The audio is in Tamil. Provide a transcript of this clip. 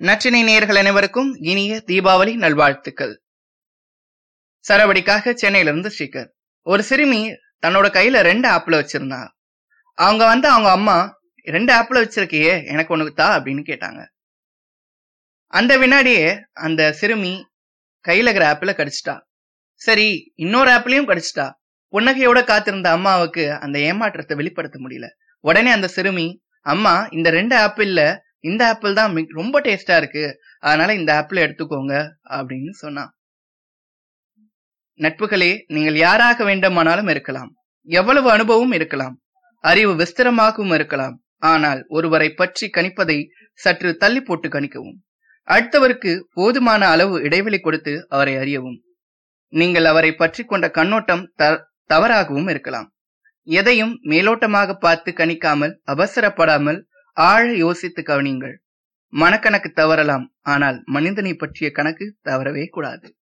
நச்சினை நேர்கள் அனைவருக்கும் இனிய தீபாவளி நல்வாழ்த்துக்கள். சரவடிக்காக சென்னையிலிருந்து ஸ்ரீகர். ஒரு சிறுமி தன்னோட கையில ரெண்டு ஆப்பிள் வச்சிருந்தா. அவங்க வந்து அவங்க அம்மா ரெண்டு ஆப்பிள் வச்சிருக்கியே எனக்கு ஒண்ணு தா அப்படின்னு கேட்டாங்க. அந்த வினாடியே அந்த சிறுமி கையில இருக்கிற ஆப்பிள கடிச்சிட்டா. சரி இன்னொரு ஆப்பிளையும் கடிச்சிட்டா. புன்னகையோட காத்திருந்த அம்மாவுக்கு அந்த ஏமாற்றத்தை வெளிப்படுத்த முடியல. உடனே அந்த சிறுமி அம்மா இந்த ரெண்டு ஆப்பிள்ல இந்த ஆப்பிள் தான் ரொம்ப டேஸ்டா இருக்கு. அதனால இந்த ஆப்பிள் எடுத்துக்கோங்க அப்படின்னு சொன்னான். நட்புகளே நீங்கள் யாராக வேண்டுமானாலும் இருக்கலாம். எவ்வளவு அனுபவம் இருக்கலாம். அறிவு விஸ்திரமாகவும் இருக்கலாம். ஆனால் ஒருவரை பற்றி கணிப்பதை சற்று தள்ளி போட்டு கணிக்கவும். அடுத்தவருக்கு போதுமான அளவு இடைவெளி கொடுத்து அவரை அறியவும். நீங்கள் அவரை பற்றி கொண்ட கண்ணோட்டம் தவறாகவும் இருக்கலாம். எதையும் மேலோட்டமாக பார்த்து கணிக்காமல் அவசரப்படாமல் ஆழ யோசித்து கவனியுங்கள். மனக்கணக்கு தவறலாம் ஆனால் மனிதனை பற்றிய கணக்கு தவறவே கூடாது.